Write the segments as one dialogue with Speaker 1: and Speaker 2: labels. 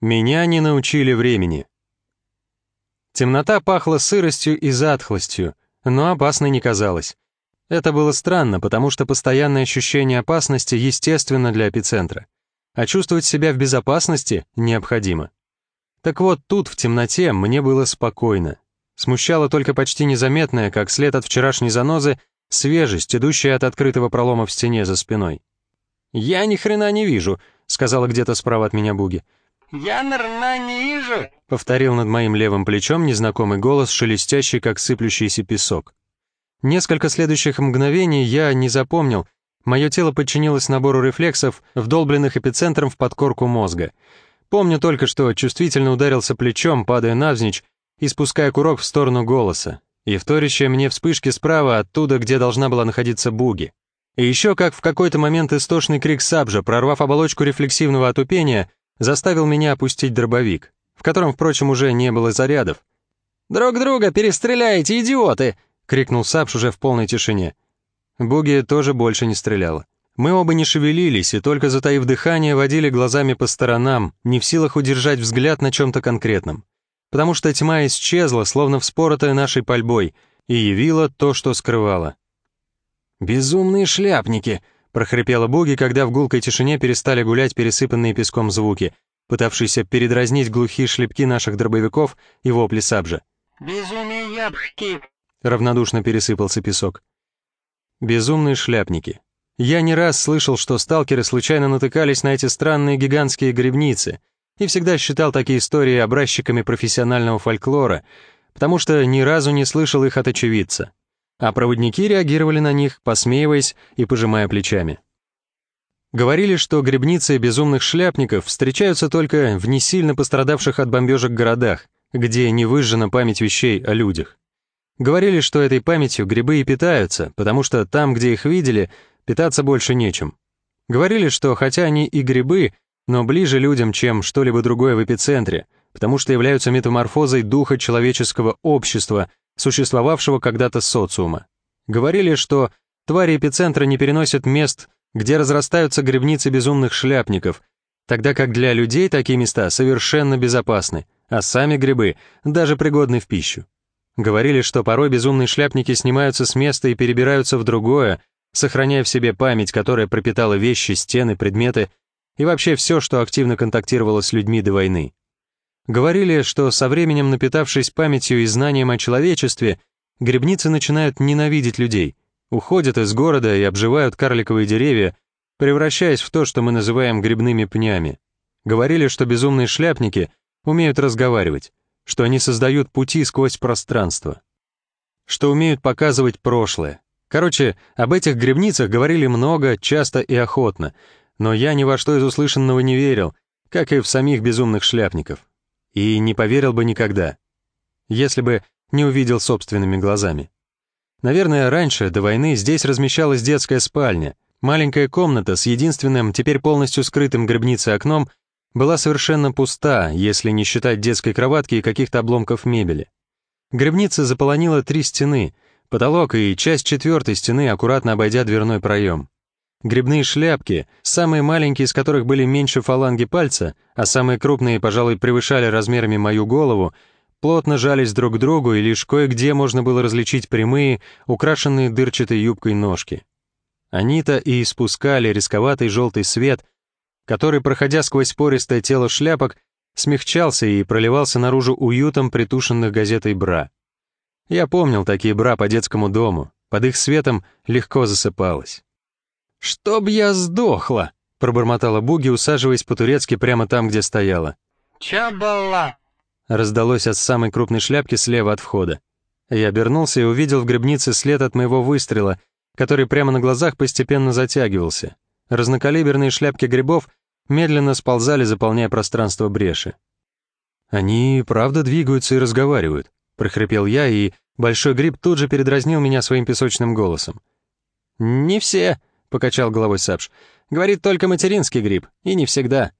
Speaker 1: Меня не научили времени. Темнота пахла сыростью и затхлостью, но опасной не казалась. Это было странно, потому что постоянное ощущение опасности естественно для эпицентра, а чувствовать себя в безопасности необходимо. Так вот, тут, в темноте, мне было спокойно. Смущало только почти незаметное, как след от вчерашней занозы, свежесть, идущая от открытого пролома в стене за спиной. «Я ни хрена не вижу», — сказала где-то справа от меня Буги.
Speaker 2: «Я нырна не вижу», —
Speaker 1: повторил над моим левым плечом незнакомый голос, шелестящий, как сыплющийся песок. Несколько следующих мгновений я не запомнил, мое тело подчинилось набору рефлексов, вдолбленных эпицентром в подкорку мозга. Помню только, что чувствительно ударился плечом, падая навзничь и спуская курок в сторону голоса, и вторящая мне вспышки справа оттуда, где должна была находиться Буги. И еще как в какой-то момент истошный крик Сабжа, прорвав оболочку рефлексивного отупения, заставил меня опустить дробовик, в котором, впрочем, уже не было зарядов.
Speaker 2: «Друг друга перестреляйте, идиоты!» — крикнул Сабж уже в полной тишине.
Speaker 1: Буги тоже больше не стреляла. Мы оба не шевелились и только затаив дыхание водили глазами по сторонам, не в силах удержать взгляд на чем-то конкретном. Потому что тьма исчезла, словно вспоротая нашей пальбой, и явила то, что скрывала.
Speaker 2: «Безумные шляпники!»
Speaker 1: Прохрипела Буги, когда в гулкой тишине перестали гулять пересыпанные песком звуки, пытавшиеся передразнить глухие шлепки наших дробовиков и вопли сабжа.
Speaker 2: «Безумие ябки!»
Speaker 1: равнодушно пересыпался песок. Безумные шляпники. Я не раз слышал, что сталкеры случайно натыкались на эти странные гигантские грибницы и всегда считал такие истории образчиками профессионального фольклора, потому что ни разу не слышал их от очевидца а проводники реагировали на них, посмеиваясь и пожимая плечами. Говорили, что грибницы безумных шляпников встречаются только в не сильно пострадавших от бомбежек городах, где не выжжена память вещей о людях. Говорили, что этой памятью грибы и питаются, потому что там, где их видели, питаться больше нечем. Говорили, что хотя они и грибы, но ближе людям, чем что-либо другое в эпицентре, потому что являются метаморфозой духа человеческого общества, существовавшего когда-то социума. Говорили, что твари эпицентра не переносят мест, где разрастаются грибницы безумных шляпников, тогда как для людей такие места совершенно безопасны, а сами грибы даже пригодны в пищу. Говорили, что порой безумные шляпники снимаются с места и перебираются в другое, сохраняя в себе память, которая пропитала вещи, стены, предметы и вообще все, что активно контактировало с людьми до войны. Говорили, что со временем, напитавшись памятью и знанием о человечестве, грибницы начинают ненавидеть людей, уходят из города и обживают карликовые деревья, превращаясь в то, что мы называем грибными пнями. Говорили, что безумные шляпники умеют разговаривать, что они создают пути сквозь пространство, что умеют показывать прошлое. Короче, об этих грибницах говорили много, часто и охотно, но я ни во что из услышанного не верил, как и в самих безумных шляпников и не поверил бы никогда, если бы не увидел собственными глазами. Наверное, раньше, до войны, здесь размещалась детская спальня. Маленькая комната с единственным, теперь полностью скрытым гробницей окном была совершенно пуста, если не считать детской кроватки и каких-то обломков мебели. Гробница заполонила три стены, потолок и часть четвертой стены, аккуратно обойдя дверной проем. Грибные шляпки, самые маленькие из которых были меньше фаланги пальца, а самые крупные, пожалуй, превышали размерами мою голову, плотно жались друг к другу, и лишь кое-где можно было различить прямые, украшенные дырчатой юбкой ножки. Они-то и испускали рисковатый желтый свет, который, проходя сквозь пористое тело шляпок, смягчался и проливался наружу уютом притушенных газетой бра. Я помнил такие бра по детскому дому, под их светом легко засыпалось.
Speaker 2: «Чтоб я сдохла!» — пробормотала Буги, усаживаясь по-турецки прямо там, где стояла.
Speaker 3: «Чабала!»
Speaker 1: — раздалось от самой крупной шляпки слева от входа. Я обернулся и увидел в грибнице след от моего выстрела, который прямо на глазах постепенно затягивался. Разнокалиберные шляпки грибов медленно сползали, заполняя пространство бреши. «Они правда двигаются и разговаривают», — прохрипел я, и большой гриб тут же передразнил меня своим песочным голосом.
Speaker 2: «Не все», — покачал головой Сапш. «Говорит только материнский гриб, и не всегда.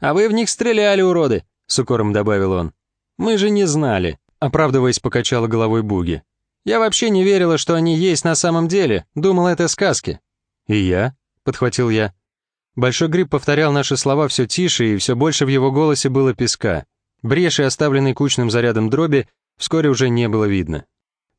Speaker 2: А вы в них стреляли, уроды», — с укором добавил он. «Мы же не знали», — оправдываясь, покачала головой Буги. «Я вообще не верила, что они есть на самом деле, думала, это сказки».
Speaker 1: «И я?» — подхватил я. Большой гриб повторял наши слова все тише, и все больше в его голосе было песка. Бреши, оставленной кучным зарядом дроби, вскоре уже не было видно.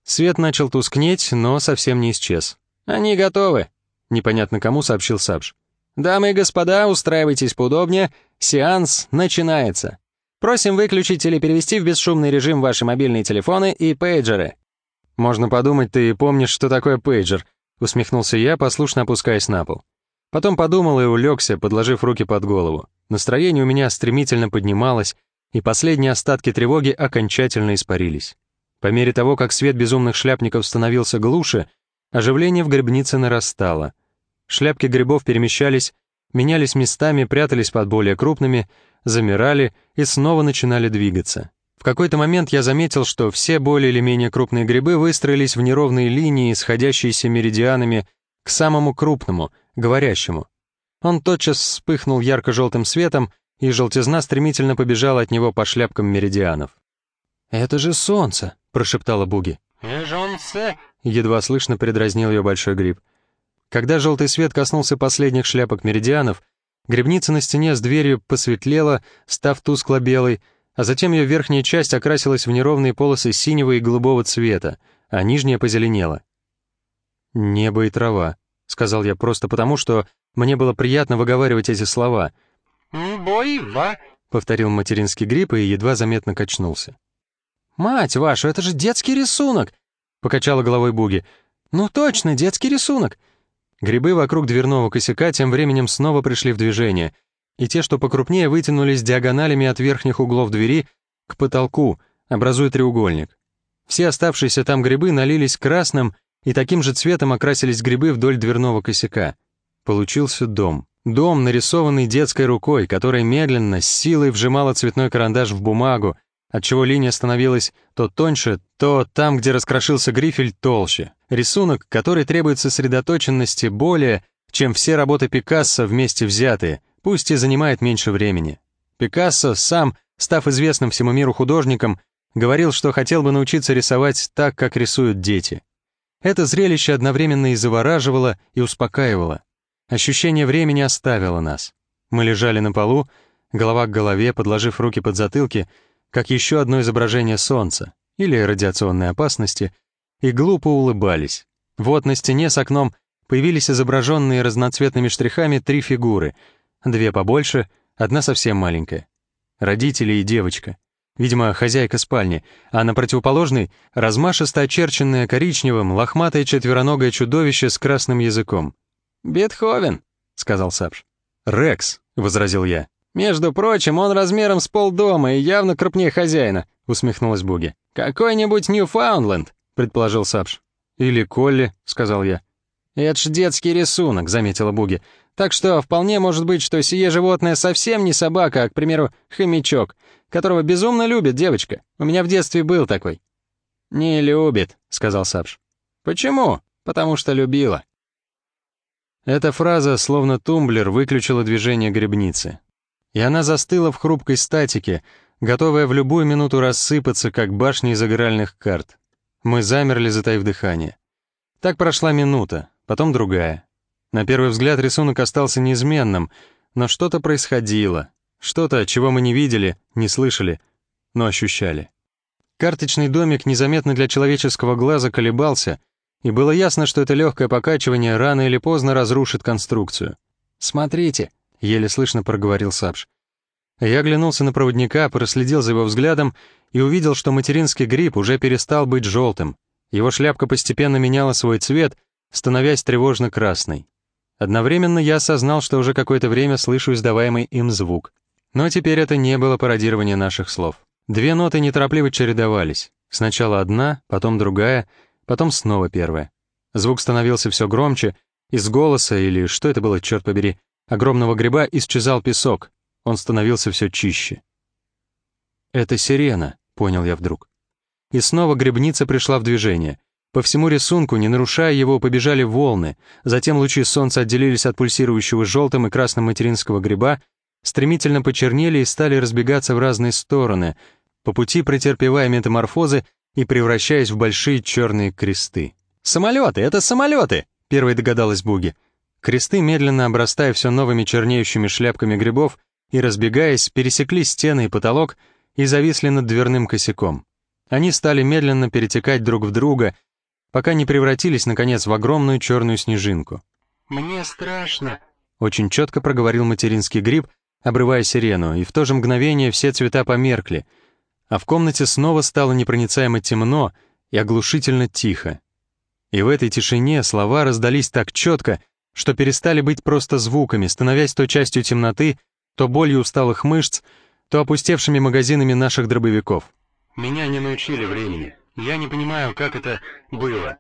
Speaker 1: Свет начал тускнеть, но совсем не исчез. «Они готовы», — непонятно кому сообщил Сабж. «Дамы и господа, устраивайтесь поудобнее, сеанс начинается. Просим выключить или перевести в бесшумный режим ваши мобильные телефоны и пейджеры». «Можно подумать, ты помнишь, что такое пейджер», — усмехнулся я, послушно опускаясь на пол. Потом подумал и улегся, подложив руки под голову. Настроение у меня стремительно поднималось, и последние остатки тревоги окончательно испарились. По мере того, как свет безумных шляпников становился глуше, оживление в грибнице нарастало. Шляпки грибов перемещались, менялись местами, прятались под более крупными, замирали и снова начинали двигаться. В какой-то момент я заметил, что все более или менее крупные грибы выстроились в неровные линии, сходящиеся меридианами к самому крупному, говорящему. Он тотчас вспыхнул ярко-желтым светом, и желтизна стремительно побежала от него по шляпкам меридианов. «Это же солнце!» — прошептала Буги.
Speaker 2: «Солнце!»
Speaker 1: — едва слышно предразнил ее большой гриб. Когда желтый свет коснулся последних шляпок меридианов, грибница на стене с дверью посветлела, став тускло-белой, а затем ее верхняя часть окрасилась в неровные полосы синего и голубого цвета, а нижняя позеленела. «Небо и трава», — сказал я просто потому, что мне было приятно выговаривать эти слова.
Speaker 2: «Бойва», —
Speaker 1: повторил материнский гриб и едва заметно качнулся. «Мать вашу, это же детский рисунок!» — покачала головой Буги. «Ну точно, детский рисунок!» Грибы вокруг дверного косяка тем временем снова пришли в движение, и те, что покрупнее, вытянулись диагоналями от верхних углов двери к потолку, образуя треугольник. Все оставшиеся там грибы налились красным и таким же цветом окрасились грибы вдоль дверного косяка. Получился дом. Дом, нарисованный детской рукой, которая медленно, с силой вжимала цветной карандаш в бумагу, отчего линия становилась то тоньше, то там, где раскрошился грифель, толще. Рисунок, который требует сосредоточенности более, чем все работы Пикассо вместе взятые, пусть и занимает меньше времени. Пикассо сам, став известным всему миру художником, говорил, что хотел бы научиться рисовать так, как рисуют дети. Это зрелище одновременно и завораживало, и успокаивало. Ощущение времени оставило нас. Мы лежали на полу, голова к голове, подложив руки под затылки, как еще одно изображение солнца или радиационной опасности, и глупо улыбались. Вот на стене с окном появились изображенные разноцветными штрихами три фигуры, две побольше, одна совсем маленькая. Родители и девочка видимо, хозяйка спальни, а на противоположной — размашисто очерченное коричневым, лохматое четвероногое чудовище с красным языком. «Бетховен», — сказал Сапш. «Рекс», — возразил я. «Между прочим, он размером с полдома и явно крупнее хозяина», — усмехнулась Буги. «Какой-нибудь Ньюфаундленд», — предположил Сапш. «Или Колли», — сказал я. «Это ж детский рисунок», — заметила Буги. «Так что вполне может быть, что сие животное совсем не собака, а, к примеру, хомячок, которого безумно любит девочка. У меня в детстве был такой». «Не любит», — сказал Сапш. «Почему?» «Потому что любила». Эта фраза, словно тумблер, выключила движение грибницы. И она застыла в хрупкой статике, готовая в любую минуту рассыпаться, как башни из игральных карт. Мы замерли, затаив дыхание. Так прошла минута, потом другая. На первый взгляд рисунок остался неизменным, но что-то происходило, что-то, чего мы не видели, не слышали, но ощущали. Карточный домик незаметно для человеческого глаза колебался, и было ясно, что это легкое покачивание рано или поздно разрушит конструкцию. «Смотрите», — еле слышно проговорил Сапш. Я оглянулся на проводника, проследил за его взглядом и увидел, что материнский гриб уже перестал быть желтым. Его шляпка постепенно меняла свой цвет, становясь тревожно красной. Одновременно я осознал, что уже какое-то время слышу издаваемый им звук. Но теперь это не было пародирование наших слов. Две ноты неторопливо чередовались. Сначала одна, потом другая, потом снова первая. Звук становился все громче, из голоса, или что это было, черт побери, огромного гриба исчезал песок, он становился все чище. «Это сирена», — понял я вдруг. И снова грибница пришла в движение. По всему рисунку, не нарушая его, побежали волны, затем лучи солнца отделились от пульсирующего желтым и красным материнского гриба, стремительно почернели и стали разбегаться в разные стороны, по пути претерпевая метаморфозы и превращаясь в большие черные кресты. «Самолеты! Это самолеты!» — первой догадалась Буги. Кресты, медленно обрастая все новыми чернеющими шляпками грибов и разбегаясь, пересекли стены и потолок и зависли над дверным косяком. Они стали медленно перетекать друг в друга, пока не превратились, наконец, в огромную черную снежинку.
Speaker 2: «Мне страшно», —
Speaker 1: очень четко проговорил материнский гриб, обрывая сирену, и в то же мгновение все цвета померкли, а в комнате снова стало непроницаемо темно и оглушительно тихо. И в этой тишине слова раздались так четко, что перестали быть просто звуками, становясь то частью темноты, то болью усталых мышц, то опустевшими магазинами наших дробовиков.
Speaker 2: «Меня не научили времени. Я не понимаю, как это было.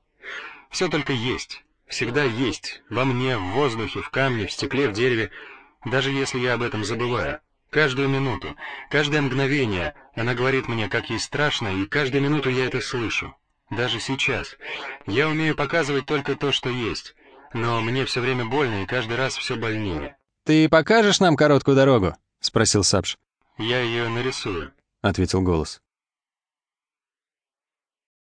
Speaker 2: Все только есть. Всегда есть. Во мне, в воздухе, в камне, в стекле, в дереве. Даже если я об этом забываю. Каждую минуту, каждое мгновение она говорит мне, как ей страшно, и каждую минуту я это слышу. Даже сейчас. Я умею показывать только то, что есть. Но мне все время больно, и каждый раз все больнее.
Speaker 1: «Ты покажешь нам короткую дорогу?» — спросил Сапш.
Speaker 2: «Я ее нарисую», —
Speaker 1: ответил голос.